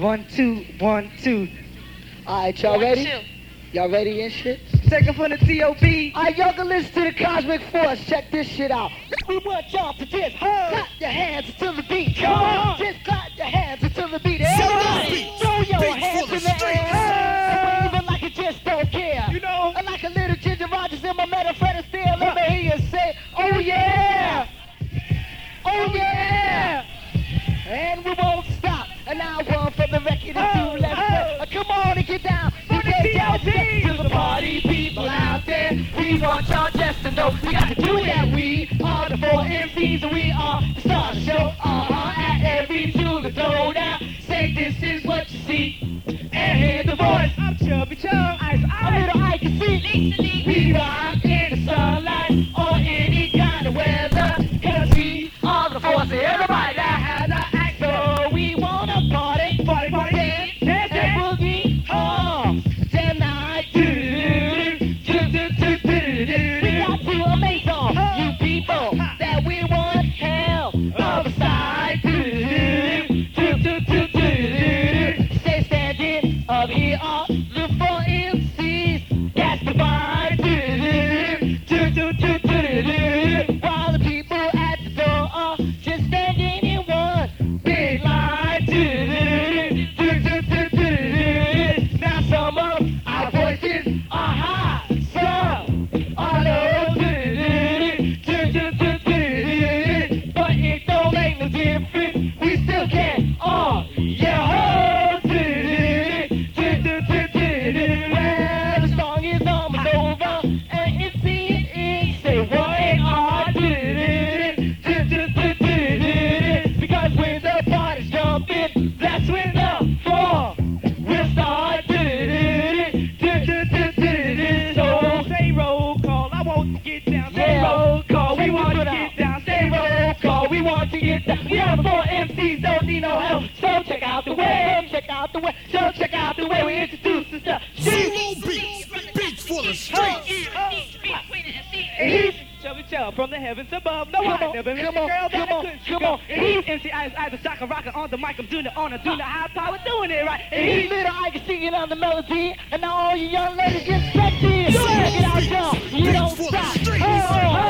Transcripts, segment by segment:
One, two, one, two. All right, y'all One, ready? two. Y'all ready and shit? Second from the T.O.B. All right, y'all can listen to the Cosmic Force. Check this shit out. We want y'all to just clap your hands until the beat. Come on. Just clap your hands until the beat. Everybody, throw your Beat hands full in the strings. air. Even like you just don't care. You know. And like a little Ginger Rogers in my metal Fred Astaire. Let me hear you say, oh yeah. Oh yeah. And we won't stop. And now one the record and two left. Uh, Come on and get down. For You the get down TLC. to the party people out there. We want y'all just to know we got to do that. We are the four MCs and we are the star show. Uh-huh. At every tune to throw down. Say this is what you see. And hear the voice. I'm chubby chub. Ice, ice. little I can see. We rock in the sunlight or any kind of weather. Cause we are the force. Everybody up heavens above. No, Come I on, never come on, girl that come on, couldn't come go. on. And he's MC Ice Ice, the shaka rocker on the mic. I'm doing it on a doing the high power, doing it right. And And he's little Ike singing on the melody, and now all you young ladies get sexy. Check it out, y'all. You don't stop. strings. Oh, oh,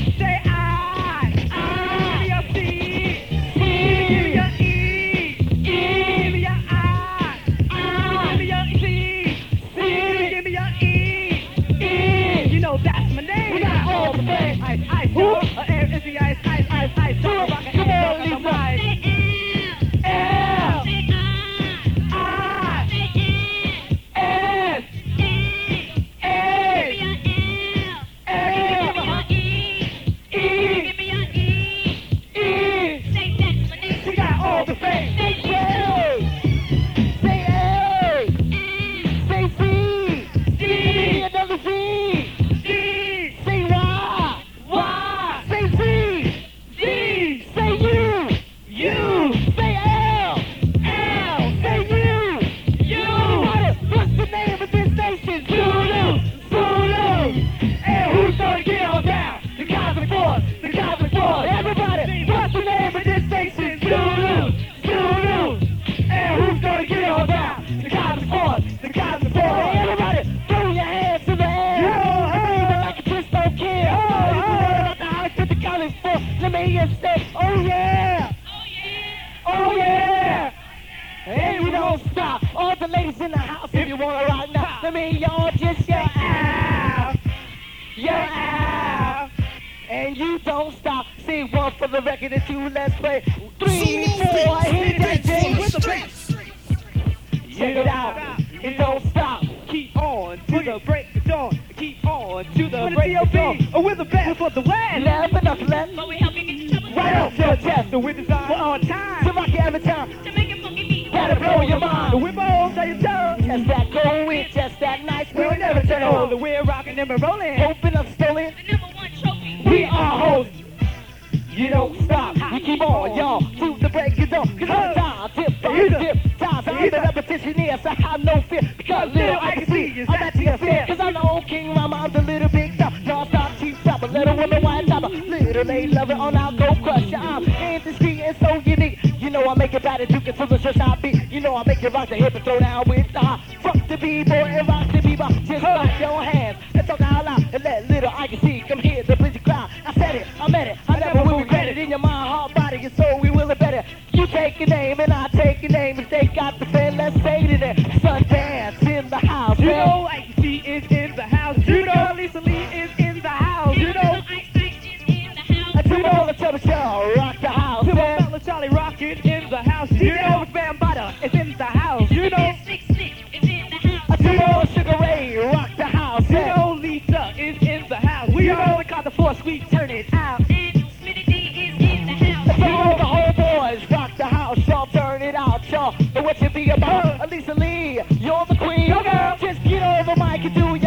That going, just that nice. We'll never turn Oh, we're rocking and we're rolling. Open up, stolen. The number one trophy. We are hosts. You don't stop. We keep on, y'all. To the break of dawn. Cause the time, tip, by tip, times I'm the repetition here, so I have no fear. Because little I can see is I'm at your fear. Cause I'm the old king, Rama, I'm the little big stop, cheap stop, a little woman, white top. Little lady lover on our go You know I make it better, you can feel the stress I beat. You know I make it rock the hip and throw down with the hot. Fuck the b-boy and rock the bebop. Just clap your hands and talk out loud and let little I can see come here to please the crowd. I said it, I meant it, I never will regret it. In your mind, heart, body, and soul, we will it better. You take a name and I take a name. If they got the fan, let's say it there. Sundance in the house. You man. know You know Butter is in the house. You know Six Six is in the house. I do all Sugar Ray, rock the house. you know Lisa is in the house. We all the kind of force we turn it out. And Smitty D is in the house. Do all the rock the house. Y'all turn it out, y'all. And what you be about? Lisa Lee, you're the queen. Yo, girl. Just get over mic and do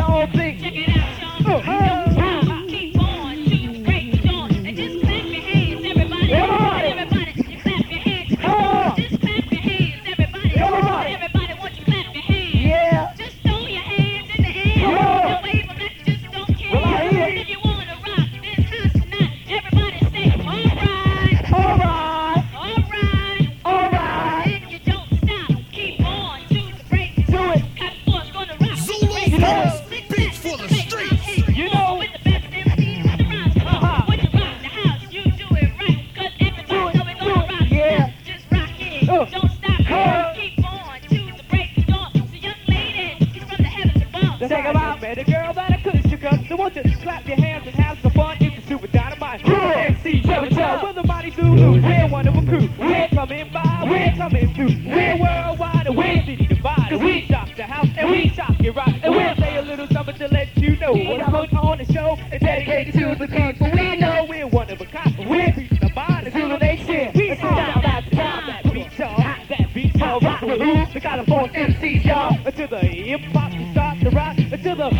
up. So won't you clap your hands and have some fun? It's the super dynamite. Yeah. MC Chubba Chub. We're the mighty Zulu. We're one of a crew. We're coming by. We're coming through. We're worldwide and we're city divided. We shock the house and we shock it right. And we'll say a little something to let you know what I put on the show is dedicated to the people. We know we're one of a kind. We're peace the mind. Zulu Nation. We down that time. That beat y'all. That beat y'all. Rock the hoop. We got a force MCs, y'all. Until the hip hop you start to rock. Until the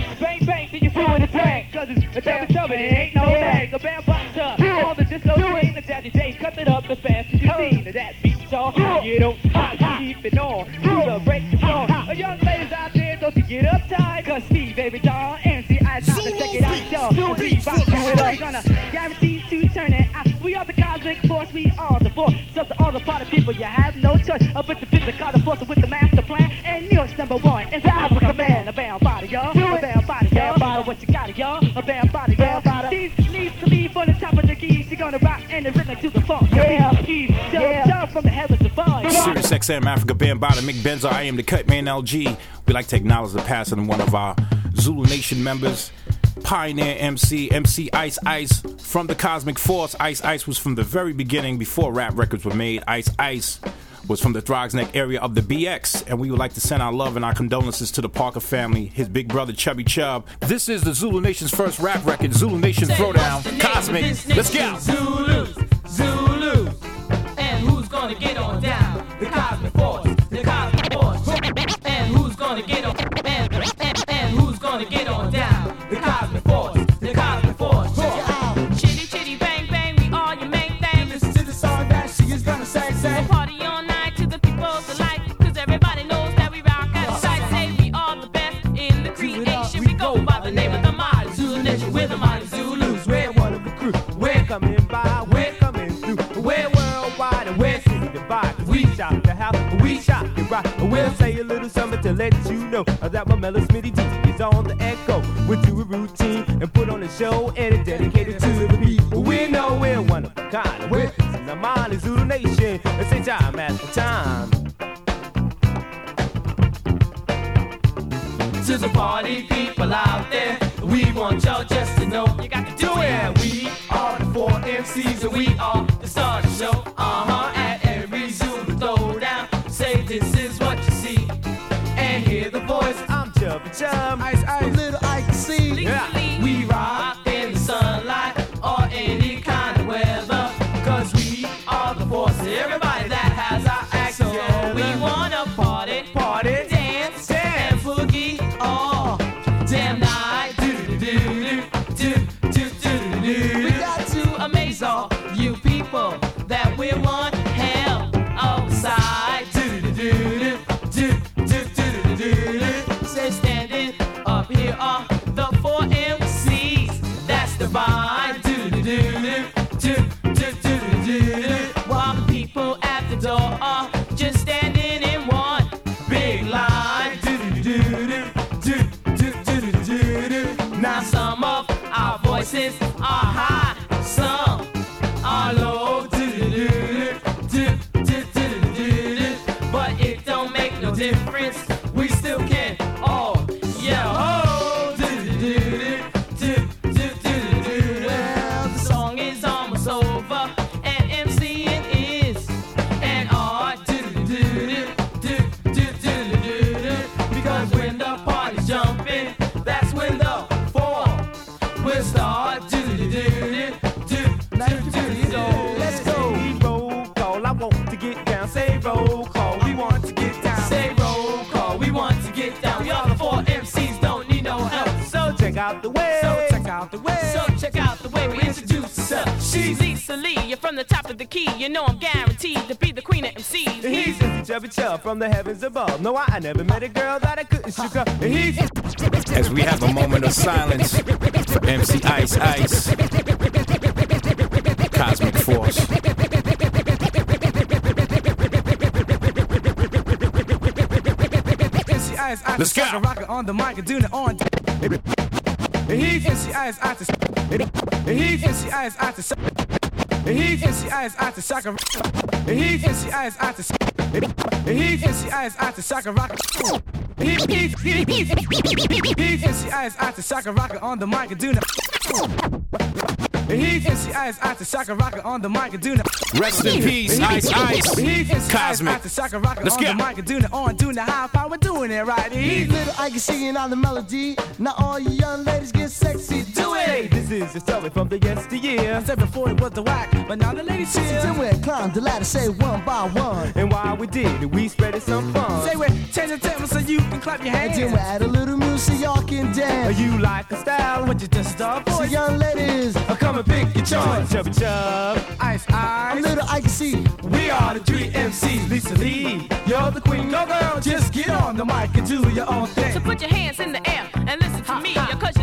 It's a chubby chubby. It ain't no. A box up. All the disco scene. The jazzy J. Cut it up as fast as you see. That beats y'all. You don't stop. Keep it on. To the break the dawn. A young ladies out there, don't you get uptight. Cause Steve, baby doll, and see, I time to check it out, y'all. Box, we're gonna guarantee to turn it out. We are the cosmic force, we are the force. So to all the party people, you have no choice. Up with the physical, and the rhythm to the funk. Yeah. Keys, jump, Yeah. jump from the heavens above. Sirius XM Afrika Bambaataa Mick Benzo. I am the Cutman LG. We like to acknowledge the passing of one of our Zulu Nation members, Pioneer MC, MC Ice Ice from the Cosmic Force. Ice Ice was from the very beginning before rap records were made. Ice Ice was from the Throgs Neck area of the BX, and we would like to send our love and our condolences to the Parker family, his big brother Chubby Chub. This is the Zulu Nation's first rap record, Zulu Nation Throwdown, Cosmic. Let's go. Zulus, Zulus. The way. So check out the way. So check out the way we introduce ourselves. She's Issa Lee, you're from the top of the key. You know I'm guaranteed to be the queen of MCs. He's just chubby chub from the heavens above. No, I, I never met a girl that I couldn't shook up. And he's As we have a moment of silence for MC Ice Ice, Cosmic Force. MC Ice Ice. Let's go. Rocker on the mic and doing it on. He fancy eyes out to He fancy eyes out to He fancy eyes out to soccer He fancy eyes out to He fancy eyes out to soccer rock He fancy eyes out to soccer rock on the mic and do now and he's MC Ice Ice. Shaka Rocker on the mic and doing it. Rest in peace, Ice Ice. Cosmic. Let's Let's on the mic and doing it on, doing the high power, doing it right. He's Little Ike singing on the melody. Now all you young ladies get sexy. Do Hey, it. this is a story from the yesteryear. I said before it was the whack, but now the ladies Do cheer. it. Climb the ladder, say one by one. And while we did it, we spread it some fun. Say we change the tempo so you can clap your hands. And then we add a little music so y'all can dance. Are you like a style? What you just start So for? young ladies, Oh, come and pick your choice. Chubby chub, ice I'm ice. little Ickey C. We are the three MCs. Lisa Lee, you're the queen. Go girl, just get on the mic and do your own thing. So put your hands in the air and listen to me, cause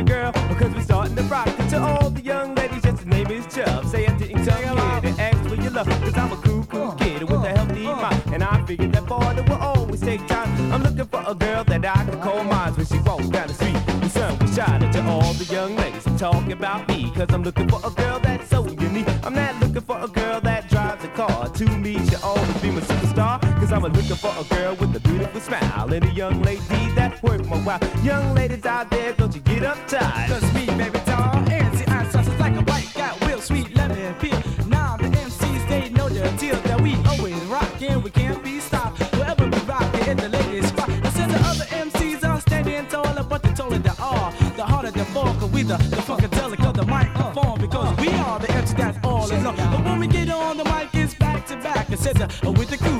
girl, because we're starting to rock. To all the young ladies, just the name is Chubb. Say I didn't come here to ask for your love, cause I'm a cool, cool uh, kid with a uh, healthy uh. mind. And I figured that boy that will always take time. I'm looking for a girl that I can call mine when she walks down the street. The sun will shine to all the young ladies talking about me, cause I'm looking for a girl that's so unique. I'm not looking for a girl that drives a car. To me, she'll always be my superstar. Cause I'm looking for a girl with a beautiful smile. And a young lady that's worth my while. Young ladies out there, don't you get uptight. Cause me, baby doll, and see, is like a white got real sweet lemon peel. Now the MCs, they know the deal that we always rockin', we can't be stopped. Wherever we rockin', in the ladies spot. I said the other MCs are standing taller, but they taller they are. The harder they fall, cause we the, the funkadelic of the microphone. Because we are the MCs that's all alone. But when we get on the mic, it's back to back. It says uh, with the crew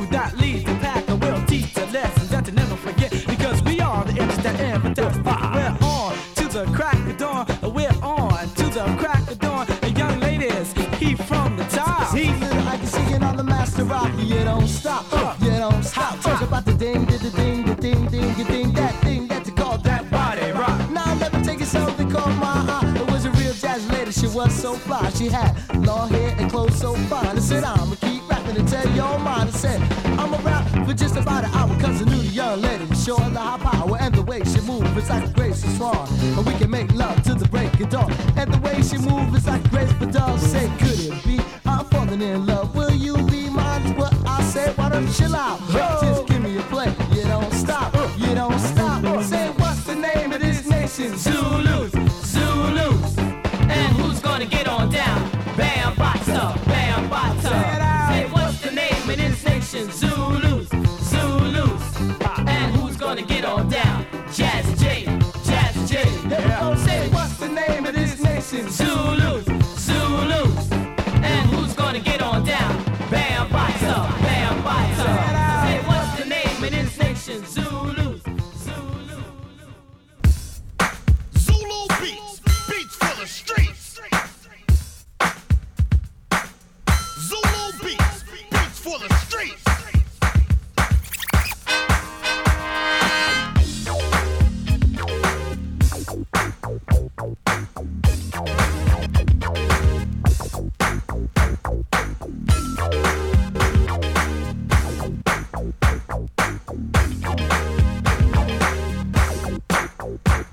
fly. She had long hair and clothes so fine. I said, I'ma keep rapping and tell your mind. I said, I'ma rap for just about an hour. Cause I knew the young lady was showing the high power. And the way she moves is like a grace is wrong. And we can make love to the break of dawn. And the way she moves is like grace for dawn. Say, could it be I'm falling in love? Will you be mine? What I said, Why don't you chill out? Yo!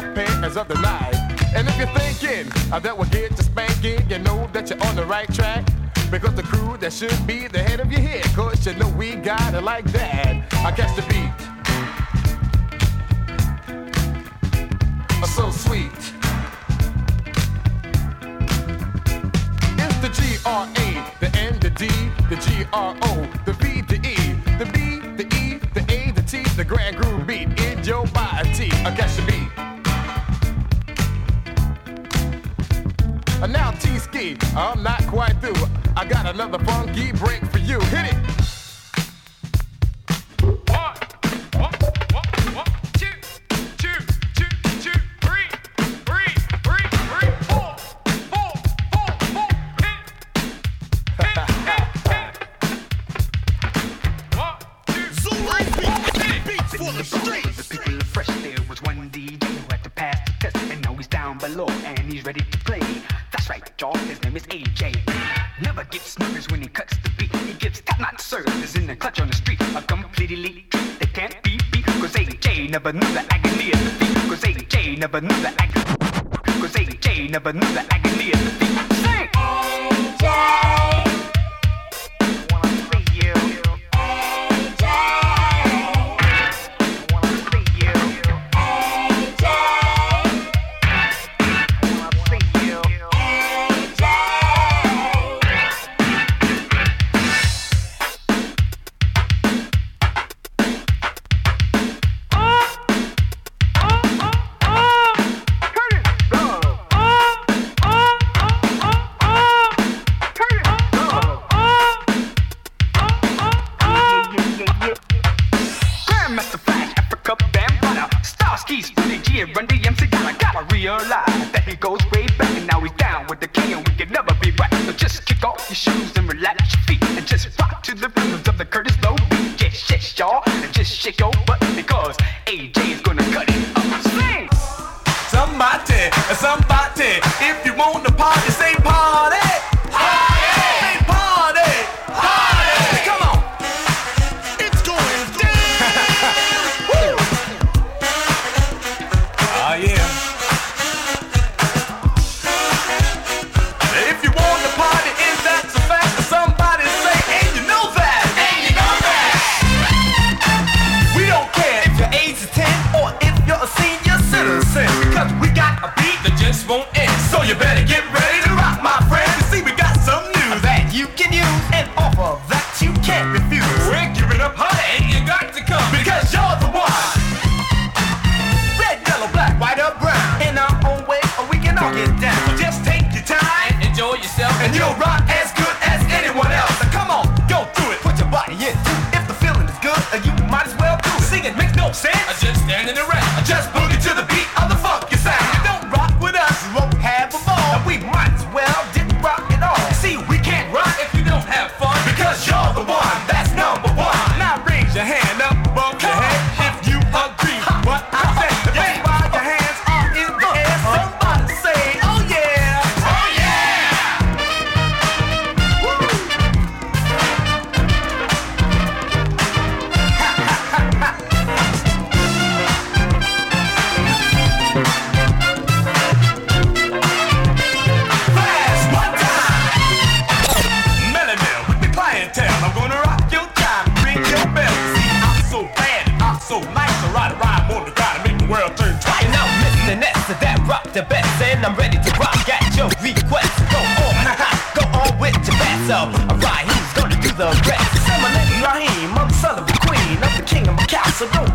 pant as of the night. And if you're thinking that we'll get to spanking, you know that you're on the right track. Because the crew that should be the head of your head, cause you know we got it like that. I catch the beat. Oh, so sweet. It's the G R A, the N, the D, the G R O. Geek Break Go. So don't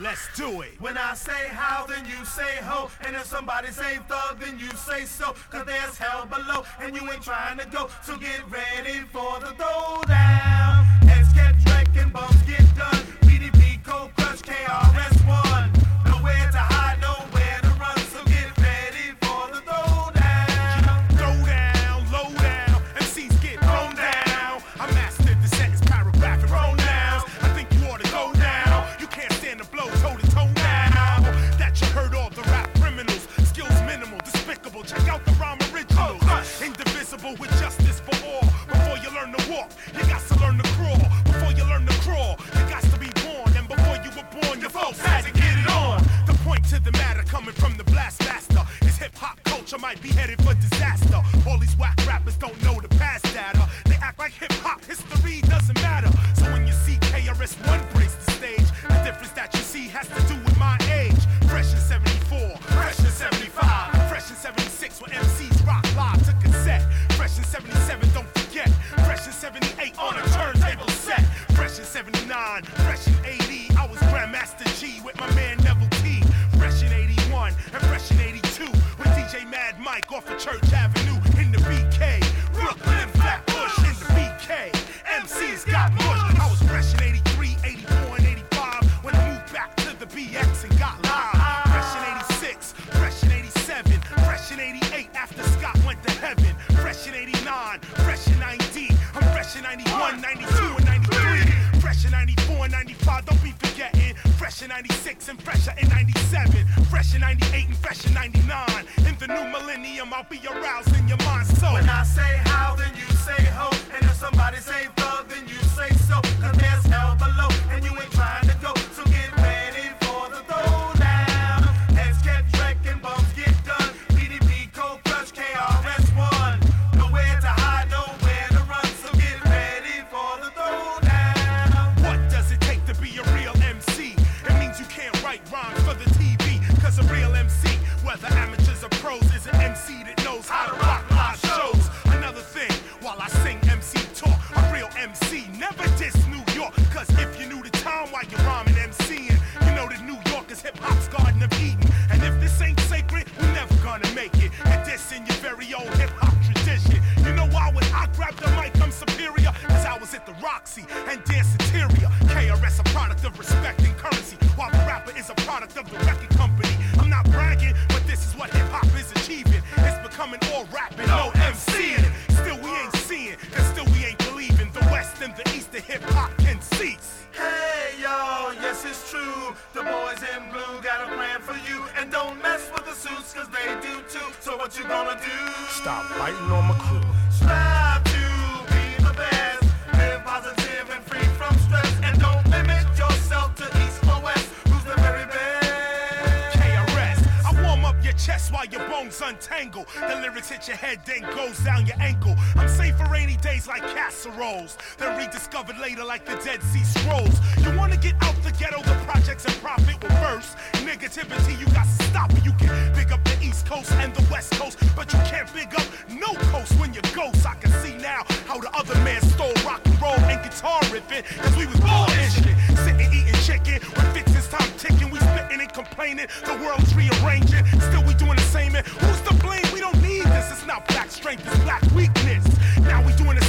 Let's do it. When I say how, then you say ho. And if somebody say thug, then you say so. Cause there's hell below, and you ain't trying to go. So get ready for the throw. it's true. The boys in blue got a plan for you. And don't mess with the suits, cause they do too. So what you gonna do? Stop biting on my crew. while your bones untangle. The lyrics hit your head, then goes down your ankle. I'm safe for rainy days like casseroles. Then rediscovered later like the Dead Sea Scrolls. You wanna get out the ghetto, the projects and profit with first. Negativity, you got to stop it. You can big up the East Coast and the West Coast, but you can't big up no coast when you're ghost. I can see now how the other man stole rock roll and guitar riffing, cause we was born this shit. Sitting eating chicken, with fixes time ticking, we spitting and complaining, the world's rearranging, still we doing the same. And who's to blame? We don't need this, it's not black strength, it's black weakness. Now we doing the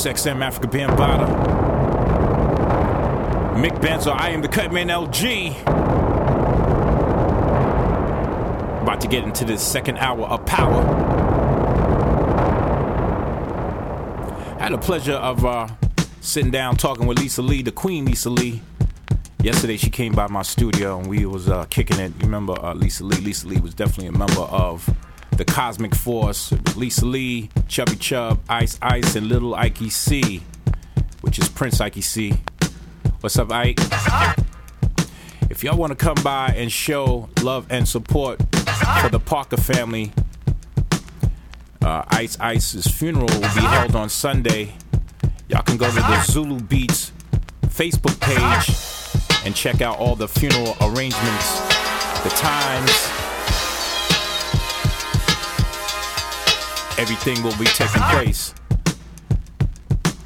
SiriusXM Afrika Bambaataa. Mick Benzo, I am the Cutman LG. About to get into this second hour of power. Had the pleasure of uh, sitting down talking with Lisa Lee, the Queen Lisa Lee. Yesterday she came by my studio and we was uh, kicking it. You remember uh, Lisa Lee? Lisa Lee was definitely a member of the Cosmic Force. Lisa Lee, Chubby Chub, Ice Ice, and Little Ickey C, which is Prince Ickey C. What's up, Ike? If y'all want to come by and show love and support for the Parker family, uh, Ice Ice's funeral will be held on Sunday. Y'all can go to the ZuluBeatz Facebook page and check out all the funeral arrangements, the times. Everything will be taking place.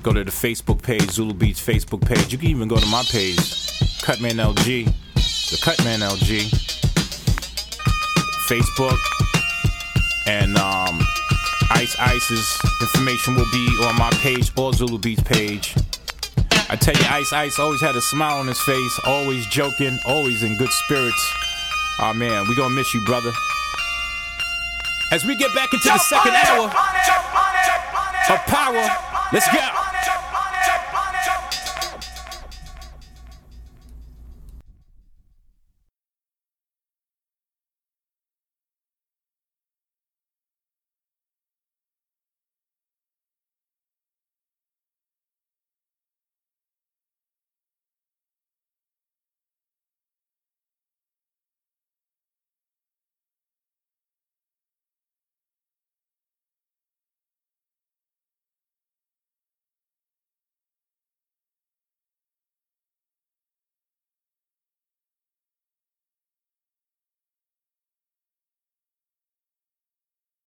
Go to the Facebook page, ZuluBeatz Facebook page. You can even go to my page, Cutman LG, the Cutman LG, Facebook, and um, Ice Ice's information will be on my page or ZuluBeatz page. I tell you, Ice Ice always had a smile on his face, always joking, always in good spirits. Oh man, we gonna miss you, brother. As we get back into the second hour of power, let's go.